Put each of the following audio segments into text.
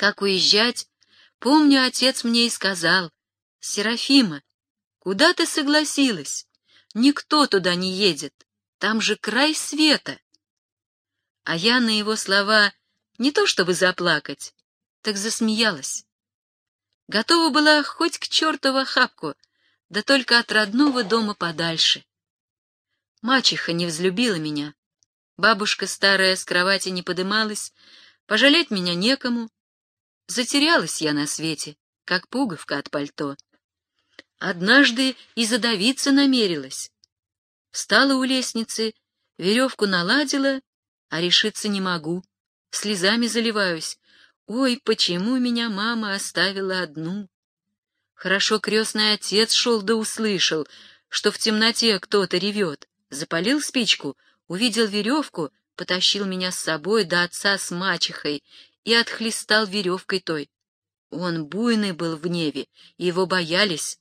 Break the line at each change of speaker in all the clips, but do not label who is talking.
Как уезжать, помню, отец мне и сказал, «Серафима, куда ты согласилась? Никто туда не едет, там же край света». А я на его слова не то чтобы заплакать, так засмеялась. Готова была хоть к чертову хапку, да только от родного дома подальше. Мачеха не взлюбила меня. Бабушка старая с кровати не подымалась, пожалеть меня некому. Затерялась я на свете, как пуговка от пальто. Однажды и задавиться намерилась. Встала у лестницы, веревку наладила, а решиться не могу. Слезами заливаюсь. Ой, почему меня мама оставила одну? Хорошо крестный отец шел да услышал, что в темноте кто-то ревет. Запалил спичку, увидел веревку, потащил меня с собой до отца с мачехой и отхлестал веревкой той. Он буйный был в гневе, его боялись.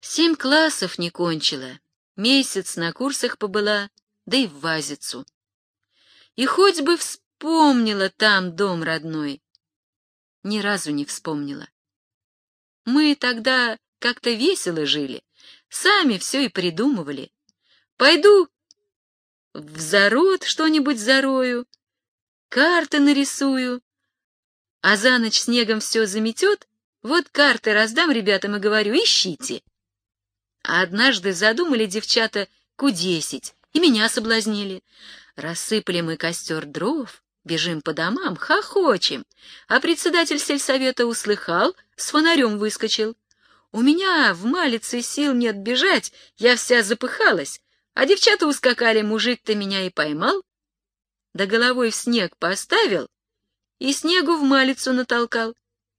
Семь классов не кончила, месяц на курсах побыла, да и в вазицу. И хоть бы вспомнила там дом родной, ни разу не вспомнила. Мы тогда как-то весело жили, сами все и придумывали. Пойду в зарод что-нибудь зарою, карты нарисую, а за ночь снегом все заметет, вот карты раздам ребятам и говорю, ищите. А однажды задумали девчата кудесить, и меня соблазнили. Рассыпали мы костер дров, бежим по домам, хохочем, а председатель сельсовета услыхал, с фонарем выскочил. У меня в малице сил нет бежать, я вся запыхалась, а девчата ускакали, мужик-то меня и поймал, да головой в снег поставил и снегу в малицу натолкал.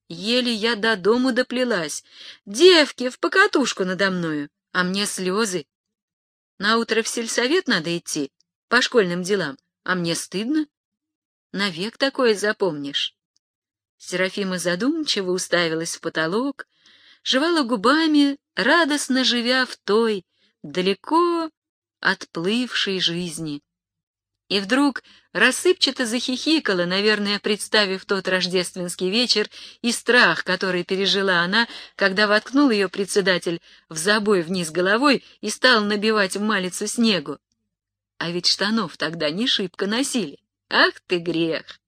Еле я до дому доплелась. Девки в покатушку надо мною, а мне слезы. Наутро в сельсовет надо идти, по школьным делам, а мне стыдно. Навек такое запомнишь. Серафима задумчиво уставилась в потолок, жевала губами, радостно живя в той, далеко отплывшей жизни. И вдруг рассыпчато захихикала, наверное, представив тот рождественский вечер и страх, который пережила она, когда воткнул ее председатель в забой вниз головой и стал набивать в малицу снегу. А ведь штанов тогда не шибко носили. Ах ты грех!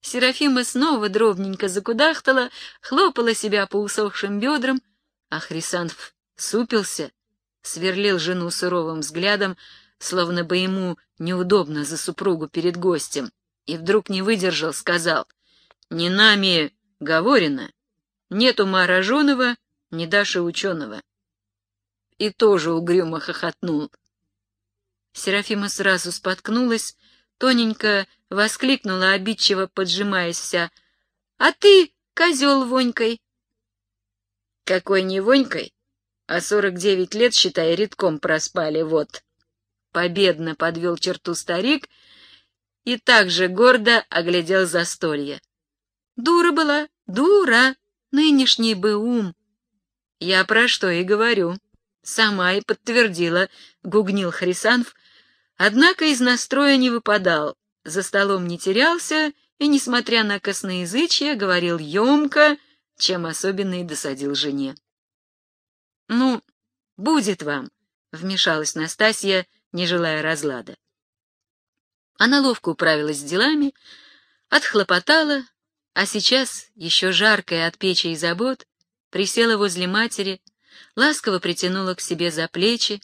Серафима снова дробненько закудахтала, хлопала себя по усохшим бедрам, а Хрисанф супился — сверлил жену суровым взглядом, словно бы ему неудобно за супругу перед гостем, и вдруг не выдержал, сказал, «Не нами говорено, нет ума роженого, не Даши ученого». И тоже угрюмо хохотнул. Серафима сразу споткнулась, тоненько воскликнула, обидчиво поджимаясь вся, «А ты, козел вонькой!» «Какой не вонькой, а сорок девять лет, считай, редком проспали, вот. Победно подвел черту старик и также гордо оглядел застолье. Дура была, дура, нынешний бы ум. Я про что и говорю. Сама и подтвердила, гугнил Хрисанф, однако из настроя не выпадал, за столом не терялся и, несмотря на косноязычие, говорил емко, чем особенно и досадил жене. «Ну, будет вам», — вмешалась Настасья, не желая разлада. Она ловко управилась с делами, отхлопотала, а сейчас, еще жаркая от печи и забот, присела возле матери, ласково притянула к себе за плечи,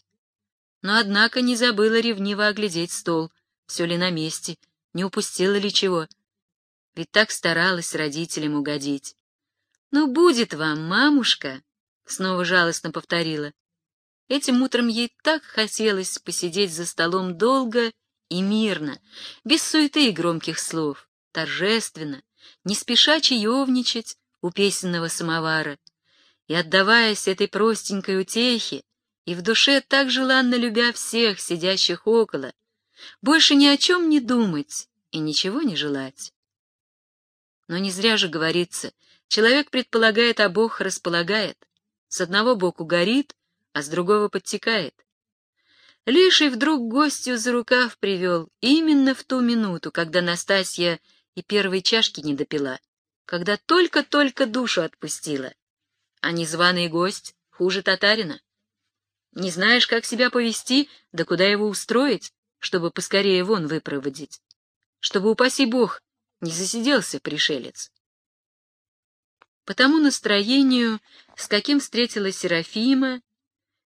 но, однако, не забыла ревниво оглядеть стол, все ли на месте, не упустила ли чего. Ведь так старалась родителям угодить. «Ну, будет вам, мамушка!» снова жалостно повторила. Этим утром ей так хотелось посидеть за столом долго и мирно, без суеты и громких слов, торжественно, не спеша чаевничать у песенного самовара. И, отдаваясь этой простенькой утехе, и в душе так желанно любя всех, сидящих около, больше ни о чем не думать и ничего не желать. Но не зря же говорится, человек предполагает, а Бог располагает. С одного боку горит, а с другого подтекает. Леший вдруг гостью за рукав привел именно в ту минуту, когда Настасья и первой чашки не допила. когда только-только душу отпустила. А незваный гость хуже татарина. Не знаешь, как себя повести, да куда его устроить, чтобы поскорее вон выпроводить, чтобы, упаси бог, не засиделся пришелец. По тому настроению, с каким встретила Серафима,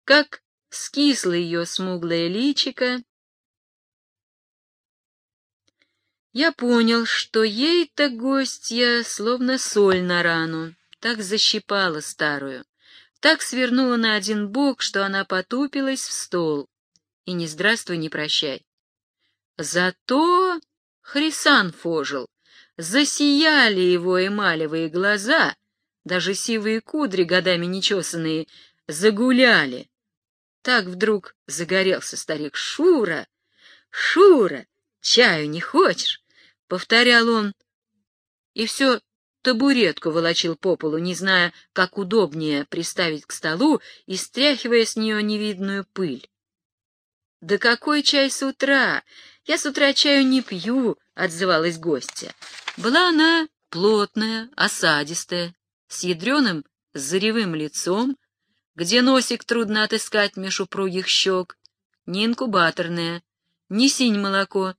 как скисло ее смуглое личико, я понял, что ей-то гостья словно соль на рану, так защипала старую, так свернула на один бок, что она потупилась в стол, и ни здравствуй, ни прощай. Зато Хрисан фожил, засияли его эмалевые глаза, даже сивые кудри, годами нечесанные, загуляли. Так вдруг загорелся старик Шура. «Шура, чаю не хочешь?» — повторял он. И все табуретку волочил по полу, не зная, как удобнее приставить к столу и стряхивая с нее невидную пыль. «Да какой чай с утра? Я с утра чаю не пью», — отзывалась гостья. Была она плотная, осадистая, с ядреным заревым лицом, где носик трудно отыскать меж упругих щек, не инкубаторная, не синь молоко.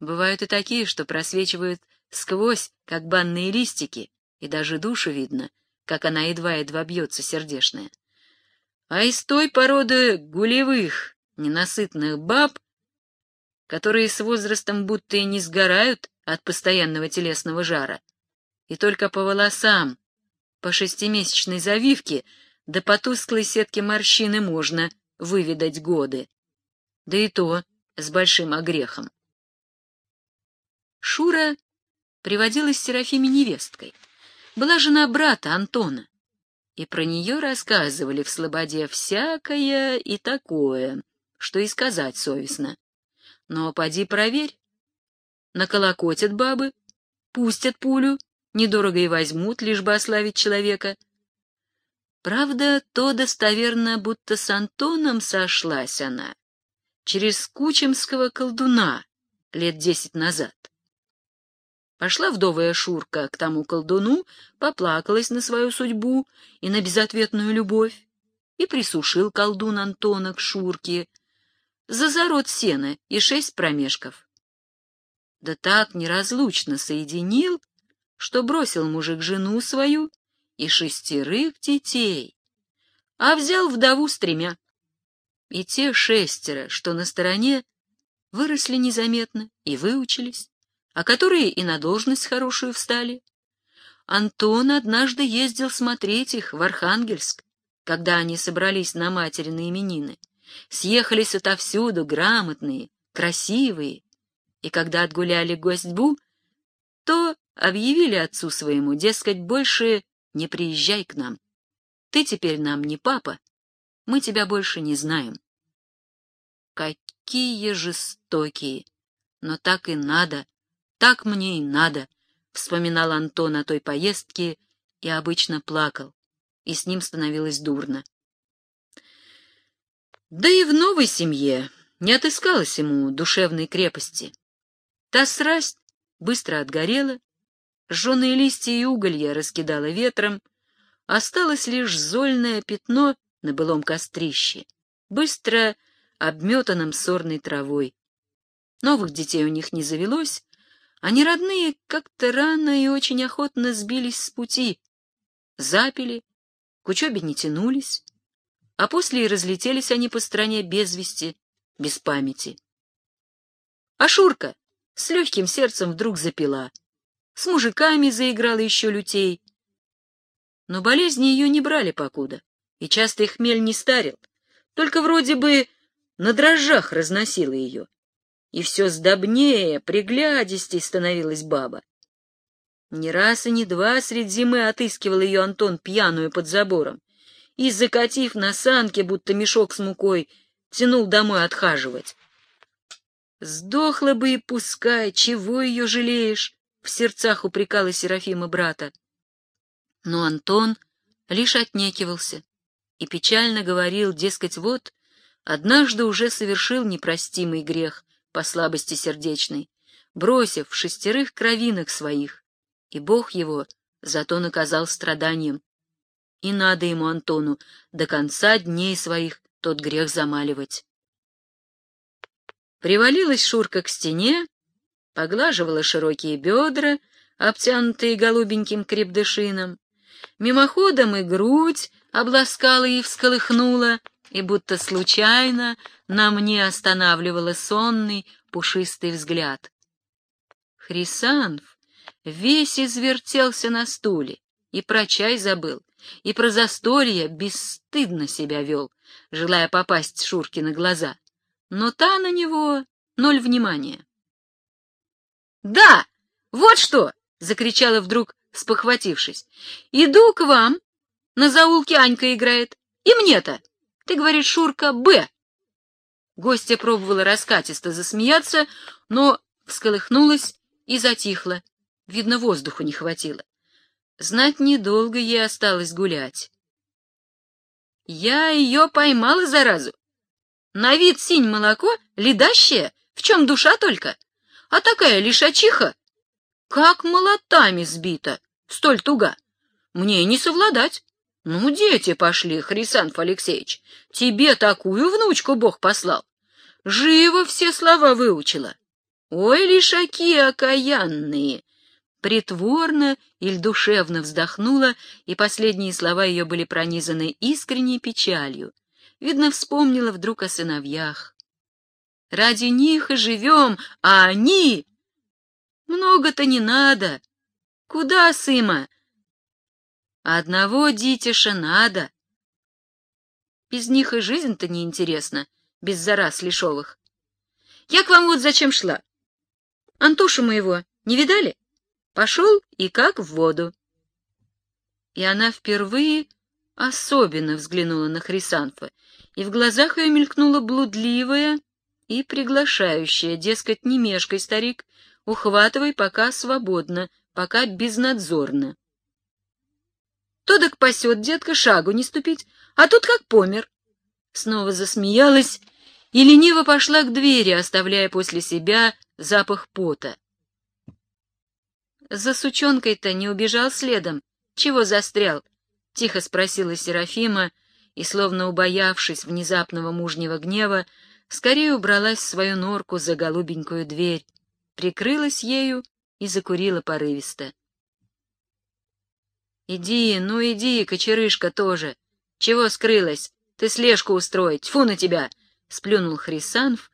Бывают и такие, что просвечивают сквозь, как банные листики, и даже душу видно, как она едва-едва бьется сердешная. А из той породы гулевых, ненасытных баб, которые с возрастом будто и не сгорают от постоянного телесного жара, и только по волосам, по шестимесячной завивке, да по тусклой сетке морщины можно выведать годы. Да и то с большим огрехом. Шура приводилась Серафиме невесткой. Была жена брата Антона, и про нее рассказывали в Слободе всякое и такое, что и сказать совестно. Но поди проверь. Наколокотят бабы, пустят пулю, недорого и возьмут, лишь бы ославить человека. Правда, то достоверно, будто с Антоном сошлась она, через кучемского колдуна лет десять назад. Пошла вдовая Шурка к тому колдуну, поплакалась на свою судьбу и на безответную любовь, и присушил колдун Антона к Шурке за зарод сена и шесть промежков. Да так неразлучно соединил, что бросил мужик жену свою и шестерых детей, а взял вдову с тремя. И те шестеро, что на стороне, выросли незаметно и выучились а которые и на должность хорошую встали. Антон однажды ездил смотреть их в Архангельск, когда они собрались на материны именины. Съехались отовсюду грамотные, красивые, и когда отгуляли гостьбу, то объявили отцу своему, дескать, больше не приезжай к нам. Ты теперь нам не папа, мы тебя больше не знаем. Какие жестокие! Но так и надо, так мне и надо, — вспоминал Антон о той поездке и обычно плакал, и с ним становилось дурно. Да и в новой семье не отыскалось ему душевной крепости. Та срасть быстро отгорела, жженые листья и уголья раскидала ветром, осталось лишь зольное пятно на былом кострище, быстро обметанном сорной травой. Новых детей у них не завелось, они родные как-то рано и очень охотно сбились с пути, запили, к учебе не тянулись, а после и разлетелись они по стране без вести, без памяти. А Шурка с легким сердцем вдруг запила, с мужиками заиграла еще лютей. Но болезни ее не брали покуда, и часто их хмель не старил, только вроде бы на дрожжах разносила ее и все сдобнее, приглядистей становилась баба. Не раз и не два средь зимы отыскивал ее Антон пьяную под забором и, закатив на санке, будто мешок с мукой, тянул домой отхаживать. «Сдохла бы и пускай, чего ее жалеешь?» — в сердцах упрекала Серафима брата. Но Антон лишь отнекивался и печально говорил, дескать, вот, однажды уже совершил непростимый грех, по слабости сердечной, бросив шестерых кровинок своих, и Бог его зато наказал страданием. И надо ему, Антону, до конца дней своих тот грех замаливать. Привалилась Шурка к стене, поглаживала широкие бедра, обтянутые голубеньким крепдышином, мимоходом и грудь обласкала и всколыхнула, и будто случайно на мне останавливала сонный пушистый взгляд. Хрисанф весь извертелся на стуле, и про чай забыл, и про застолье бесстыдно себя вел, желая попасть Шурке на глаза. Но та на него ноль внимания. «Да, вот что!» — закричала вдруг, спохватившись. «Иду к вам. На заулке Анька играет. И мне-то. Ты, говоришь, Шурка, Б». Гостья пробовала раскатисто засмеяться, но всколыхнулась и затихла. Видно, воздуху не хватило. Знать недолго ей осталось гулять. Я ее поймала, заразу. На вид синь молоко, ледащее, в чем душа только. А такая лишачиха, как молотами сбита, столь туга. Мне не совладать. Ну, дети пошли, Хрисанф Алексеевич, тебе такую внучку Бог послал. Живо все слова выучила. Ой, лишаки окаянные! Притворно или душевно вздохнула, и последние слова ее были пронизаны искренней печалью. Видно, вспомнила вдруг о сыновьях. Ради них и живем, а они... Много-то не надо. Куда, сыма? Одного дитяша надо. Без них и жизнь-то неинтересна, без зараз лишовых. Я к вам вот зачем шла. Антошу моего не видали? Пошел и как в воду. И она впервые особенно взглянула на Хрисанфа, и в глазах ее мелькнула блудливая и приглашающая, дескать, не мешкай, старик, ухватывай пока свободно, пока безнадзорно. Тодок пасет, детка, шагу не ступить, а тут как помер. Снова засмеялась и лениво пошла к двери, оставляя после себя запах пота. «За сучонкой-то не убежал следом? Чего застрял?» — тихо спросила Серафима, и, словно убоявшись внезапного мужнего гнева, скорее убралась в свою норку за голубенькую дверь, прикрылась ею и закурила порывисто. «Иди, ну иди, кочерышка тоже! Чего скрылась? Ты слежку устроить, тьфу на тебя!» — сплюнул Хрисанф,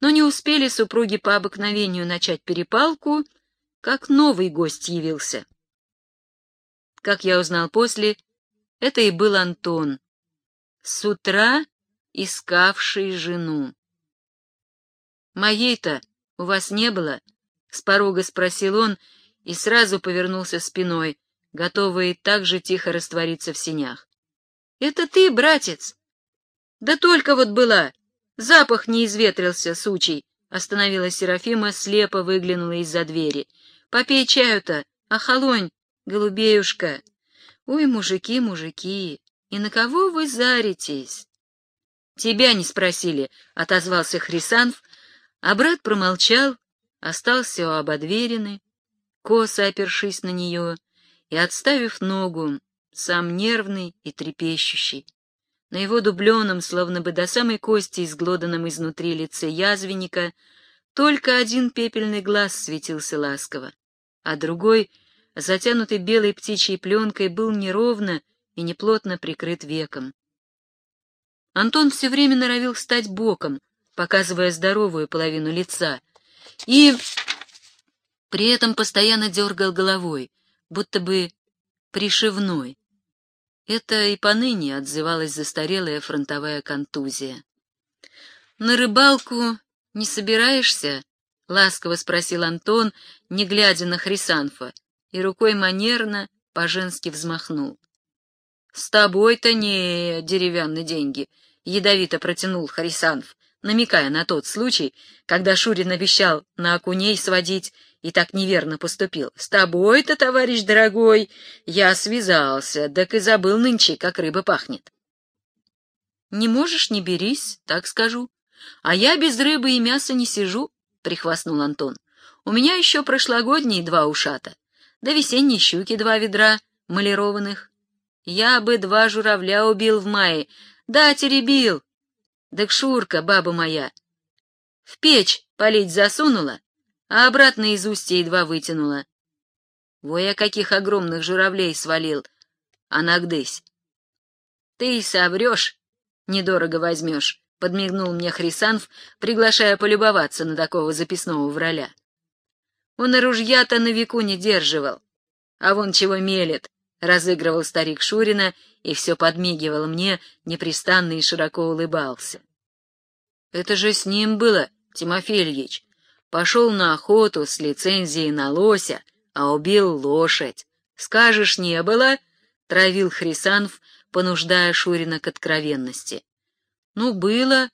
но не успели супруги по обыкновению начать перепалку, как новый гость явился. Как я узнал после, это и был Антон, с утра искавший жену. «Моей-то у вас не было?» — с порога спросил он и сразу повернулся спиной, готовый так же тихо раствориться в синях. «Это ты, братец?» «Да только вот была!» Запах не изветрился, сучий. Остановилась Серафима, слепо выглянула из-за двери. Попей чаю-то, охолонь, голубеюшка. Ой, мужики, мужики, и на кого вы заритесь? Тебя не спросили, — отозвался Хрисанф, а брат промолчал, остался у ободверины, косо опершись на нее и отставив ногу, сам нервный и трепещущий. На его дубленом, словно бы до самой кости изглоданном изнутри лице язвенника, только один пепельный глаз светился ласково, а другой, затянутый белой птичьей пленкой, был неровно и неплотно прикрыт веком. Антон все время норовил стать боком, показывая здоровую половину лица, и при этом постоянно дергал головой, будто бы пришивной. Это и поныне отзывалась застарелая фронтовая контузия. «На рыбалку не собираешься?» — ласково спросил Антон, не глядя на Хрисанфа, и рукой манерно по-женски взмахнул. «С тобой-то не деревянные деньги», — ядовито протянул Хрисанф, намекая на тот случай, когда Шурин обещал на окуней сводить и так неверно поступил. С тобой-то, товарищ дорогой, я связался, так и забыл нынче, как рыба пахнет. Не можешь, не берись, так скажу. А я без рыбы и мяса не сижу, — прихвастнул Антон. У меня еще прошлогодние два ушата. да весенние щуки два ведра, малированных. Я бы два журавля убил в мае, да, теребил. Так Шурка, баба моя, в печь полить засунула, а обратно из устья едва вытянула. Во я каких огромных журавлей свалил, а нагдысь. Ты и соврешь, недорого возьмешь, — подмигнул мне Хрисанф, приглашая полюбоваться на такого записного враля. Он и ружья-то на веку не держивал. А вон чего мелет, — разыгрывал старик Шурина и все подмигивал мне, непрестанно и широко улыбался. Это же с ним было, Тимофей Ильич. Пошел на охоту с лицензией на лося, а убил лошадь. Скажешь, не было? — травил Хрисанф, понуждая Шурина к откровенности. — Ну, было.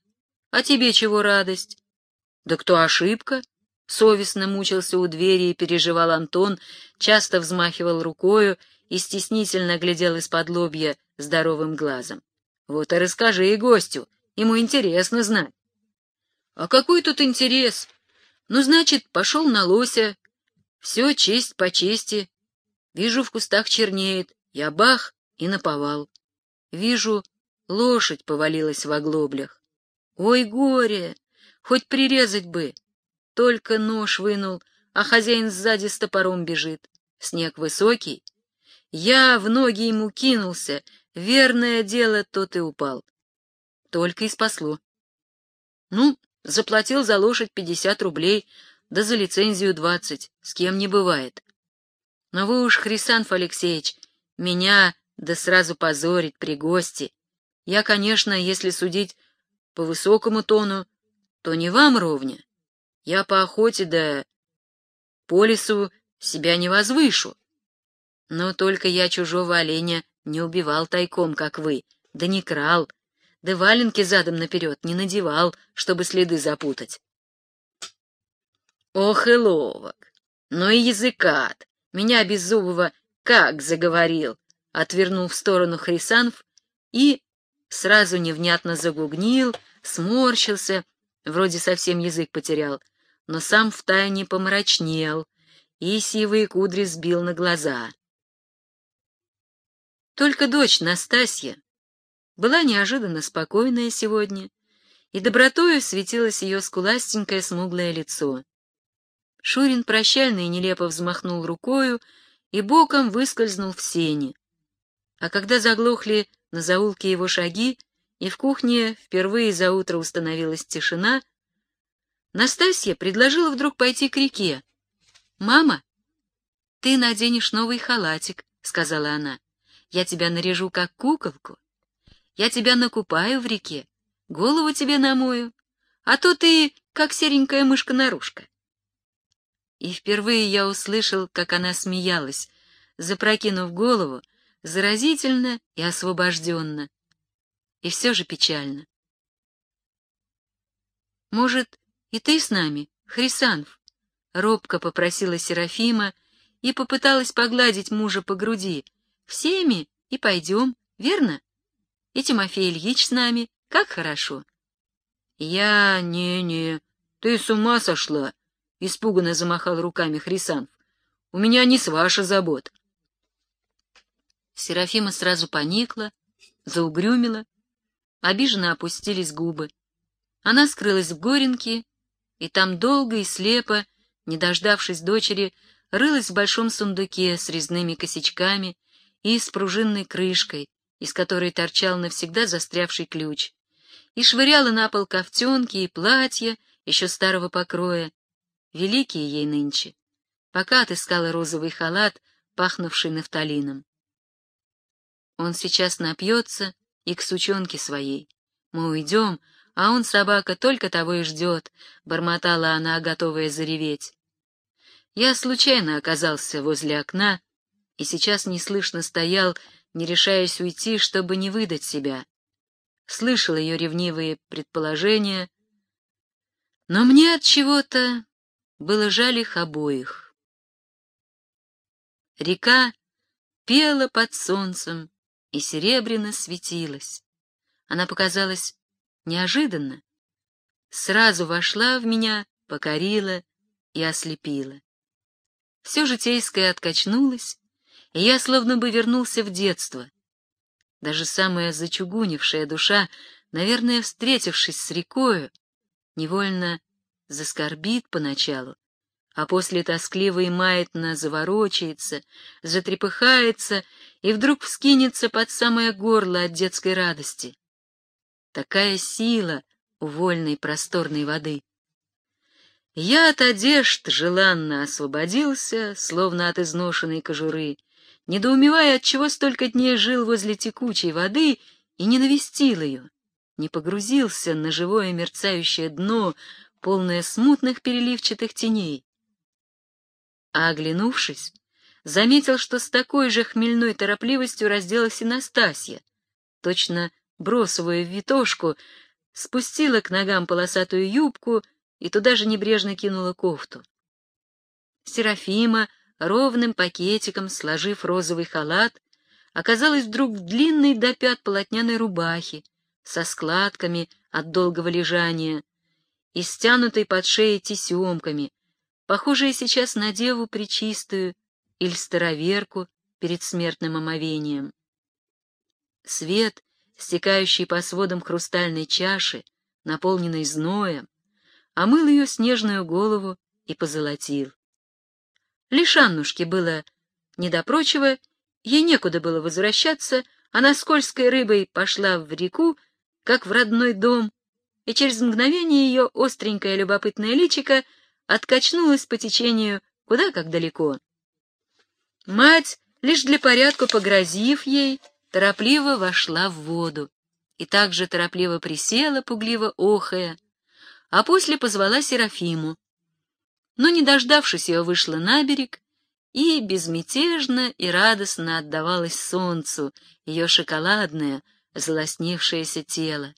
А тебе чего радость? — Да кто ошибка? Совестно мучился у двери и переживал Антон, часто взмахивал рукою и стеснительно глядел из-под лобья здоровым глазом. Вот и расскажи и гостю, ему интересно знать. А какой тут интерес? Ну, значит, пошел на лося. Все честь по чести. Вижу, в кустах чернеет. Я бах и наповал. Вижу, лошадь повалилась в оглоблях. Ой, горе! Хоть прирезать бы! Только нож вынул, а хозяин сзади с топором бежит. Снег высокий. Я в ноги ему кинулся. Верное дело, тот и упал. Только и спасло. Ну, Заплатил за лошадь пятьдесят рублей, да за лицензию двадцать, с кем не бывает. Но вы уж, Хрисанф Алексеевич, меня да сразу позорить при гости. Я, конечно, если судить по высокому тону, то не вам ровня. Я по охоте да по лесу себя не возвышу. Но только я чужого оленя не убивал тайком, как вы, да не крал, да валенки задом наперед не надевал, чтобы следы запутать. Ох и ловок! Ну и языкат! Меня беззубого как заговорил! Отвернул в сторону Хрисанф и сразу невнятно загугнил, сморщился, вроде совсем язык потерял, но сам втайне помрачнел и сивые кудри сбил на глаза. Только дочь Настасья была неожиданно спокойная сегодня, и добротою светилось ее скуластенькое смуглое лицо. Шурин прощально и нелепо взмахнул рукою и боком выскользнул в сени. А когда заглохли на заулке его шаги, и в кухне впервые за утро установилась тишина, Настасья предложила вдруг пойти к реке. «Мама, ты наденешь новый халатик», — сказала она. «Я тебя наряжу как куколку, я тебя накупаю в реке, голову тебе намою, а то ты как серенькая мышка-нарушка. И впервые я услышал, как она смеялась, запрокинув голову, заразительно и освобожденно. И все же печально. «Может, и ты с нами, Хрисанф?» — робко попросила Серафима и попыталась погладить мужа по груди. «Всеми и пойдем, верно?» И Тимофей Ильич с нами. Как хорошо. Я... не-не, ты с ума сошла, — испуганно замахал руками Хрисанф. У меня не с ваша забот. Серафима сразу поникла, заугрюмила, обиженно опустились губы. Она скрылась в Горенке, и там долго и слепо, не дождавшись дочери, рылась в большом сундуке с резными косячками и с пружинной крышкой, из которой торчал навсегда застрявший ключ, и швыряла на пол ковтенки и платья еще старого покроя, великие ей нынче, пока отыскала розовый халат, пахнувший нафталином. Он сейчас напьется и к сучонке своей. Мы уйдем, а он, собака, только того и ждет, — бормотала она, готовая зареветь. Я случайно оказался возле окна и сейчас неслышно стоял, не решаясь уйти, чтобы не выдать себя. Слышал ее ревнивые предположения, но мне от чего-то было жаль их обоих. Река пела под солнцем и серебряно светилась. Она показалась неожиданно, сразу вошла в меня, покорила и ослепила. все житейское откачнулось, и я словно бы вернулся в детство. Даже самая зачугунившая душа, наверное, встретившись с рекою, невольно заскорбит поначалу, а после тоскливо и маятно заворочается, затрепыхается и вдруг вскинется под самое горло от детской радости. Такая сила у вольной просторной воды. Я от одежд желанно освободился, словно от изношенной кожуры, недоумевая, отчего столько дней жил возле текучей воды и не навестил ее, не погрузился на живое мерцающее дно, полное смутных переливчатых теней. А оглянувшись, заметил, что с такой же хмельной торопливостью разделась и Настасья, точно бросовую витошку, спустила к ногам полосатую юбку и туда же небрежно кинула кофту. Серафима, ровным пакетиком сложив розовый халат, оказалась вдруг в длинной до пят полотняной рубахе, со складками от долгого лежания и стянутой под шеей тесемками, похожая сейчас на деву причистую или староверку перед смертным омовением. Свет, стекающий по сводам хрустальной чаши, наполненной зноем, омыл ее снежную голову и позолотил. Лишь Аннушке было не до прочего, ей некуда было возвращаться, она скользкой рыбой пошла в реку, как в родной дом, и через мгновение ее остренькое любопытное личико откачнулось по течению куда как далеко. Мать, лишь для порядка погрозив ей, торопливо вошла в воду и также торопливо присела, пугливо охая, а после позвала Серафиму. Но, не дождавшись ее, вышла на берег и безмятежно и радостно отдавалась солнцу ее шоколадное, залоснившееся тело.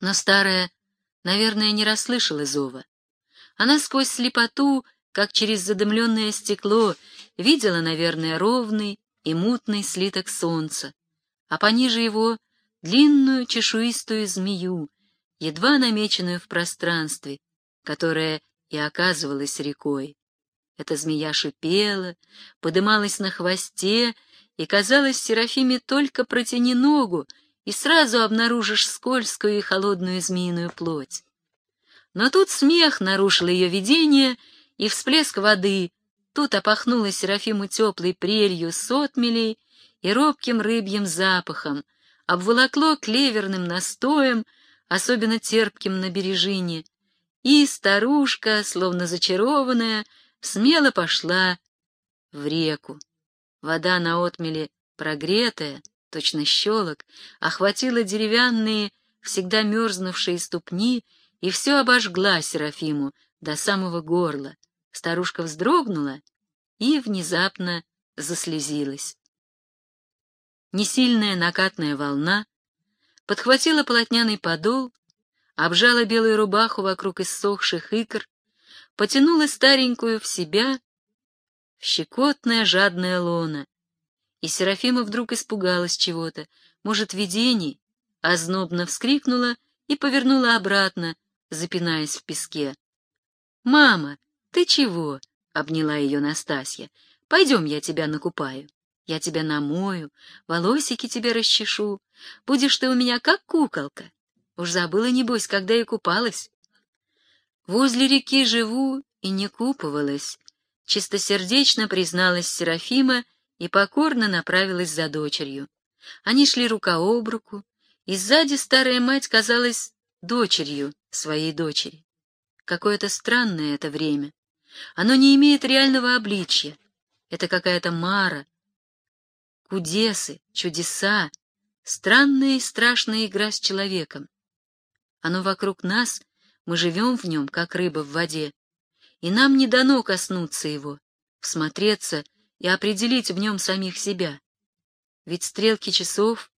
Но старая, наверное, не расслышала зова. Она сквозь слепоту, как через задымленное стекло, видела, наверное, ровный и мутный слиток солнца, а пониже его — длинную чешуистую змею, едва намеченную в пространстве, которая и оказывалась рекой. Эта змея шипела, подымалась на хвосте, и, казалось, Серафиме только протяни ногу, и сразу обнаружишь скользкую и холодную змеиную плоть. Но тут смех нарушил ее видение, и всплеск воды, тут опахнула Серафиму теплой прелью сотмелей и робким рыбьим запахом, обволокло клеверным настоем, особенно терпким на бережине, и старушка, словно зачарованная, смело пошла в реку. Вода на отмеле прогретая, точно щелок, охватила деревянные, всегда мерзнувшие ступни и все обожгла Серафиму до самого горла. Старушка вздрогнула и внезапно заслезилась. Несильная накатная волна подхватила полотняный подол, обжала белую рубаху вокруг иссохших икр, потянула старенькую в себя в щекотное жадное лоно. И Серафима вдруг испугалась чего-то, может, видений, ознобно вскрикнула и повернула обратно, запинаясь в песке. «Мама, ты чего?» — обняла ее Настасья. «Пойдем, я тебя накупаю». Я тебя намою, волосики тебе расчешу. Будешь ты у меня как куколка. Уж забыла, небось, когда я купалась. Возле реки живу и не купывалась. Чистосердечно призналась Серафима и покорно направилась за дочерью. Они шли рука об руку, и сзади старая мать казалась дочерью своей дочери. Какое-то странное это время. Оно не имеет реального обличья. Это какая-то мара, кудесы, чудеса, странная и страшная игра с человеком. Оно вокруг нас, мы живем в нем, как рыба в воде, и нам не дано коснуться его, всмотреться и определить в нем самих себя. Ведь стрелки часов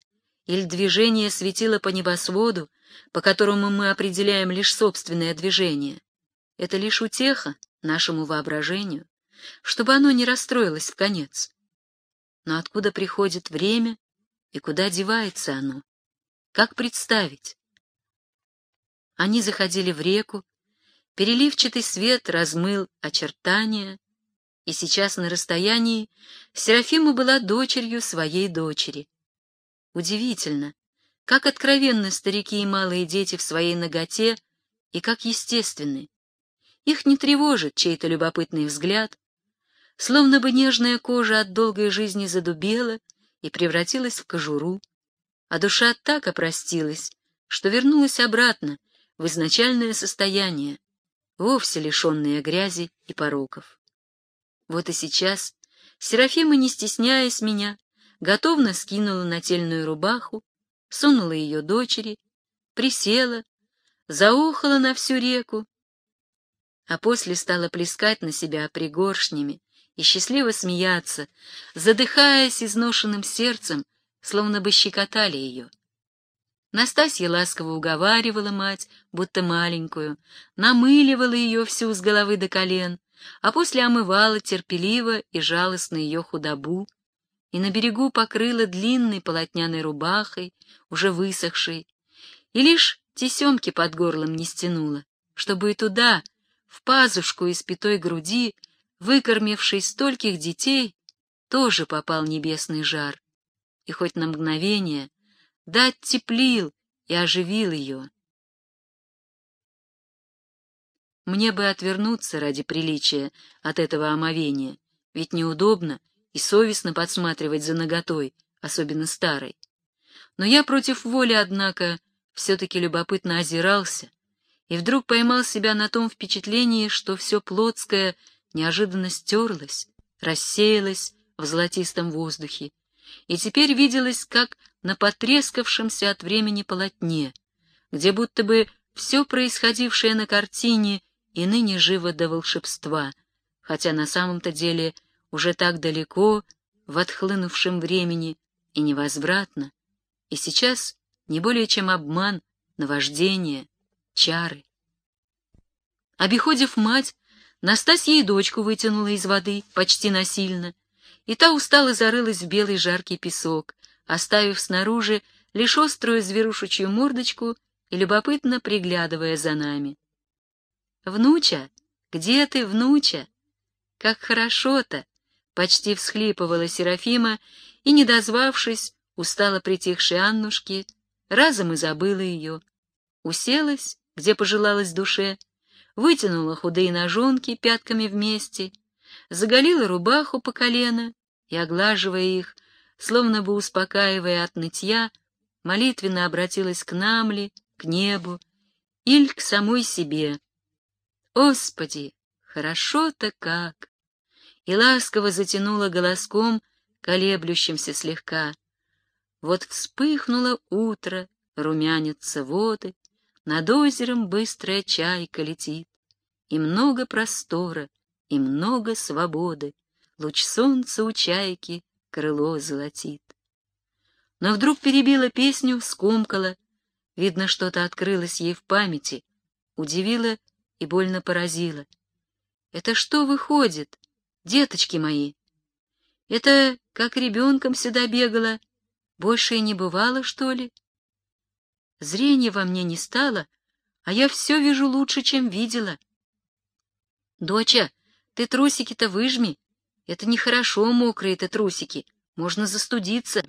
или движение светила по небосводу, по которому мы определяем лишь собственное движение, это лишь утеха нашему воображению, чтобы оно не расстроилось в конец. Но откуда приходит время и куда девается оно? Как представить? Они заходили в реку, Переливчатый свет размыл очертания, и сейчас на расстоянии Серафима была дочерью своей дочери. Удивительно, как откровенно старики и малые дети в своей ноготе и как естественны. Их не тревожит чей-то любопытный взгляд, словно бы нежная кожа от долгой жизни задубела и превратилась в кожуру, а душа так опростилась, что вернулась обратно в изначальное состояние, вовсе лишенное грязи и пороков. Вот и сейчас Серафима, не стесняясь меня, готовно скинула нательную рубаху, сунула ее дочери, присела, заохала на всю реку, а после стала плескать на себя пригоршнями и счастливо смеяться, задыхаясь изношенным сердцем, словно бы щекотали ее. Настасья ласково уговаривала мать, будто маленькую, намыливала ее всю с головы до колен, а после омывала терпеливо и жалостно ее худобу, и на берегу покрыла длинной полотняной рубахой, уже высохшей, и лишь тесемки под горлом не стянула, чтобы и туда, в пазушку из пятой груди, выкормившей стольких детей, тоже попал небесный жар, и хоть на мгновение дать теплил и оживил ее. Мне бы отвернуться ради приличия от этого омовения, ведь неудобно и совестно подсматривать за наготой, особенно старой. Но я против воли, однако, все-таки любопытно озирался и вдруг поймал себя на том впечатлении, что все плотское неожиданно стерлось, рассеялось в золотистом воздухе, и теперь виделось, как на потрескавшемся от времени полотне, где будто бы все происходившее на картине и ныне живо до волшебства, хотя на самом-то деле уже так далеко, в отхлынувшем времени, и невозвратно, и сейчас не более чем обман, наваждение, чары. Обиходив мать, Настасья и дочку вытянула из воды почти насильно, и та устало зарылась в белый жаркий песок, оставив снаружи лишь острую зверушечью мордочку и любопытно приглядывая за нами. «Внуча, где ты, внуча? Как хорошо-то!» — почти всхлипывала Серафима и, не дозвавшись, устала притихшей Аннушки, разом и забыла ее. Уселась, где пожелалась душе, вытянула худые ножонки пятками вместе, заголила рубаху по колено и, оглаживая их, словно бы успокаивая от нытья, молитвенно обратилась к нам ли, к небу, или к самой себе. «Господи, хорошо-то как!» И ласково затянула голоском, колеблющимся слегка. Вот вспыхнуло утро, румянятся воды, над озером быстрая чайка летит, и много простора, и много свободы, луч солнца у чайки крыло золотит. Но вдруг перебила песню, скомкала. Видно, что-то открылось ей в памяти, удивило и больно поразило. Это что выходит, деточки мои? Это как ребенком сюда бегала, больше и не бывало, что ли? Зрение во мне не стало, а я все вижу лучше, чем видела. Доча, ты трусики-то выжми, это нехорошо, мокрые-то трусики. Можно застудиться.